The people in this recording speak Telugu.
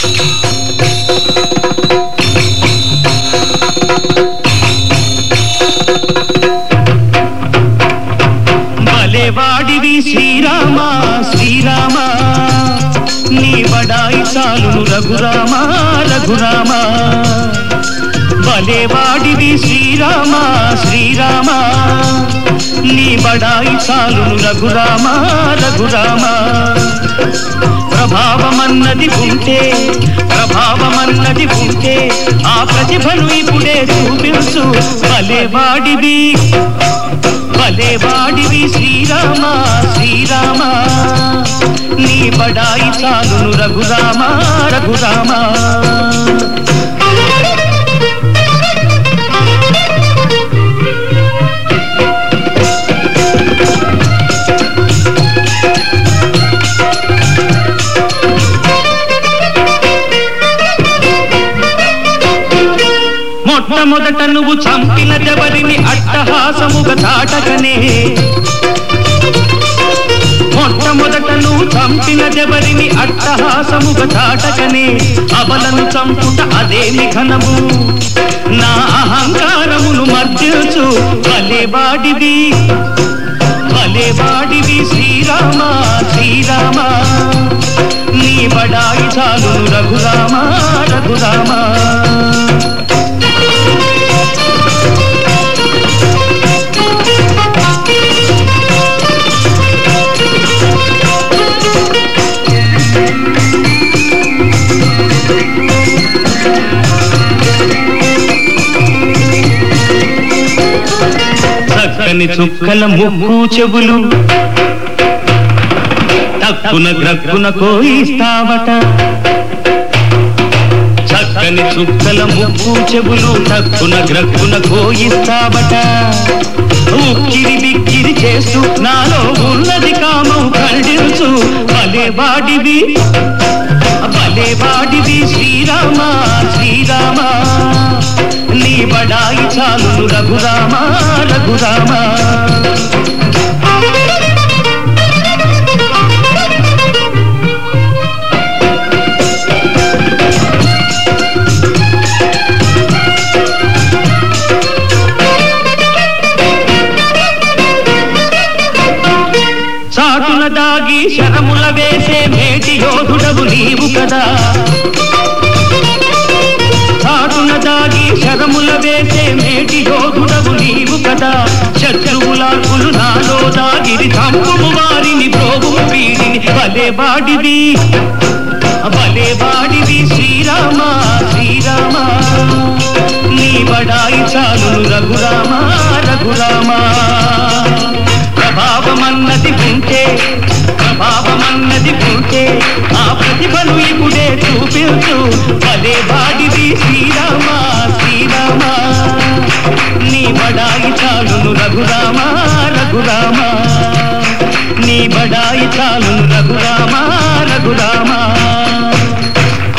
భలేవాడివి శ్రీరామ శ్రీరామ. నీ బడాయి చాలును రఘురామ రఘురామ. భలేవాడివి శ్రీరామ శ్రీరామ. నీ బడాయి చాలును రఘురామ రఘురామ. అన్నది ఉంటే ప్రభావం అన్నది ఉంటే ఆ ప్రతిభను ఇప్పుడే చూపించు. భలేవాడివి భలేవాడివి శ్రీరామ శ్రీరామ. నీ బడాయి చాలును రఘురామ రఘురామా. మొట్టమొదట నువ్వు చంపిన జబరిని అట్టహాసముగా దాటకనే. మొట్టమొదట నువ్వు చంపిన జబరిని అట్టహాసముగా దాటకనే. అబలను చంపుట అదేమి ఘనము? నా అహంకారమును మర్జించు. భలేవాడివి భలేవాడివి శ్రీరామ శ్రీరామ. నీ బడాయి చాలు రఘురామ రఘురామా. చక్కని చుక్కల ముక్కు చెవులు. తక్కున గ్రక్కున కోయిస్తావట. చక్కని చుక్కల ముక్కు చెవులు తక్కున గ్రక్కున కోయిస్తావట. ఉక్కిరి బిక్కిరి చేస్తూ నాలో ఉన్నది కామం ఖండించు భలే వాడివి భలే వాడివి శ్రీరామ శ్రీరామా. పడాయి బడాయి చాలు రఘురామా రఘురామ. చాటున దాగి శరముల వేసే మేటి యోధుడవు నీవు కదా. శరముల వేసే మేటి యోధుడవు నీవు కదా. శత్రువులాకులు నాలో దాగిరి. చంపుము వారిని ప్రోగు వీడిని భలే వాడివి. భలే వాడివి శ్రీరామ శ్రీరామ. నీ బడాయి చాలును రఘురామ రఘురామా. రఘురామా నీ బడాయి చాలును రఘురామా.